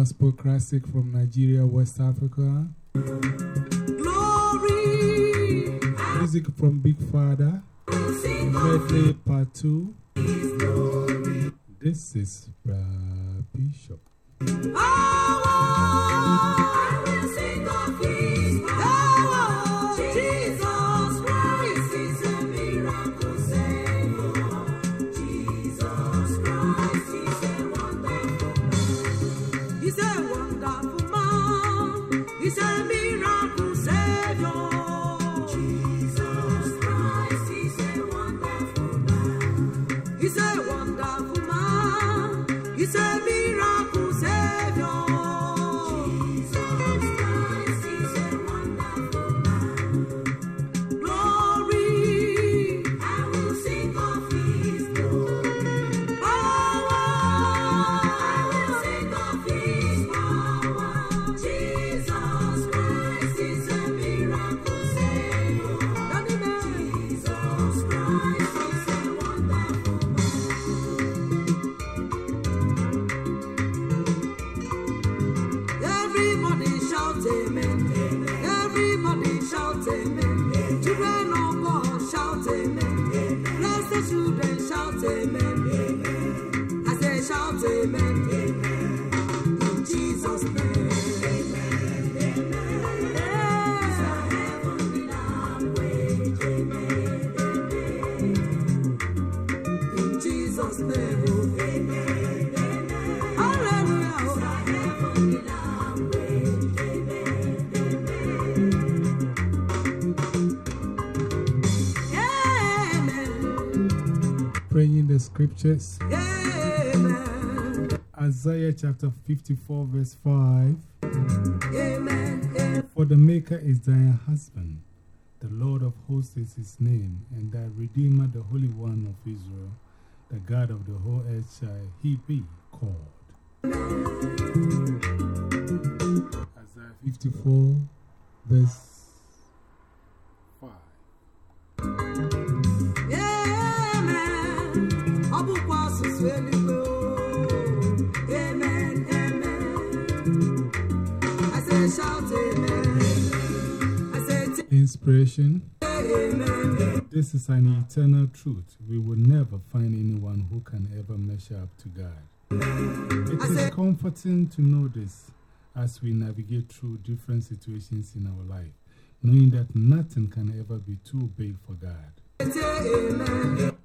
gospel classic from Nigeria, West Africa. Glory. Music from Big Father. Medley Part 2. This is Bishop. Jesus Praying the scriptures. Amen. Isaiah chapter 54, verse 5. Amen. Amen. For the Maker is thy husband, the Lord of hosts is his name, and thy Redeemer, the Holy One of Israel, the God of the whole earth shall he be called. Isaiah 54, verse This is an eternal truth. We will never find anyone who can ever measure up to God. It is comforting to know this as we navigate through different situations in our life, knowing that nothing can ever be too big for God.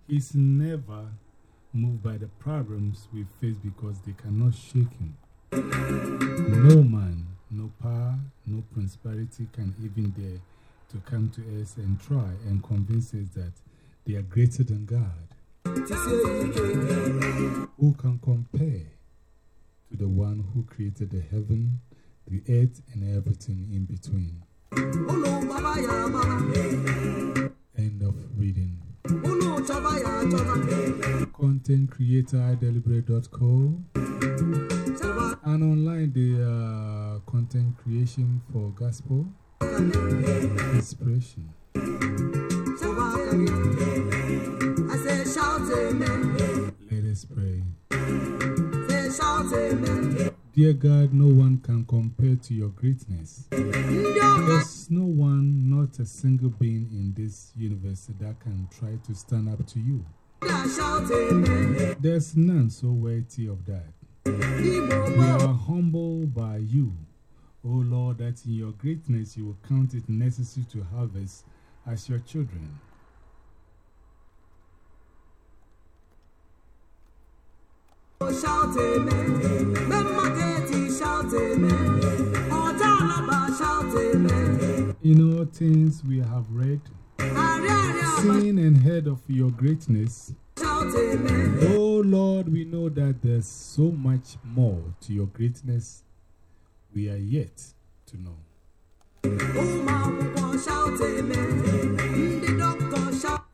He's never moved by the problems we face because they cannot shake him. No man, no power, no prosperity can even dare to come to us and try and convince us that they are greater than God. Who can compare to the one who created the heaven, the earth, and everything in between? End of reading. Content creator ideliberate.co and online the uh, content creation for gospel Let us pray. Dear God, no one can compare to your greatness. There's no one, not a single being in this universe that can try to stand up to you. There's none so worthy of that. We are humbled by you, O Lord, that in your greatness you will count it necessary to have us as your children. Oh, shout amen. Amen. Oh, shout amen. In all things we have read, seen, and heard of your greatness. Oh Lord, we know that there's so much more to your greatness we are yet to know.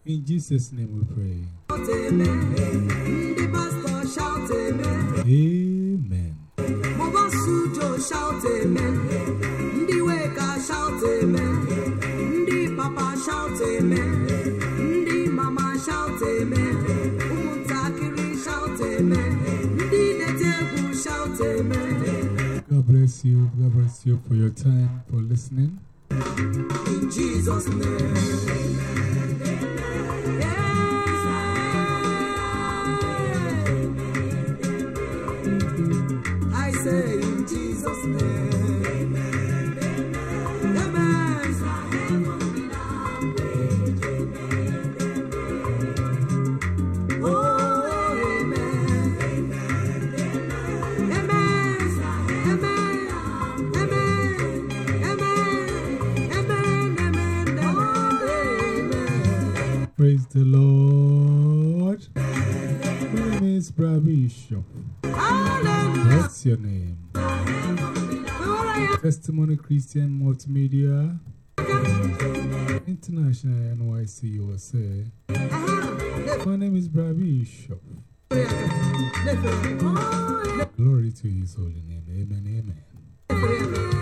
In Jesus' name we pray. amen. Amen. Amen. Bless you. God bless you for your time, for listening. In Jesus' name. Praise the Lord. My name is Brad Bishop. What's your name? Testimony Christian Multimedia International NYC USA. My name is Brad Bishop. Glory to his holy name. Amen. Amen.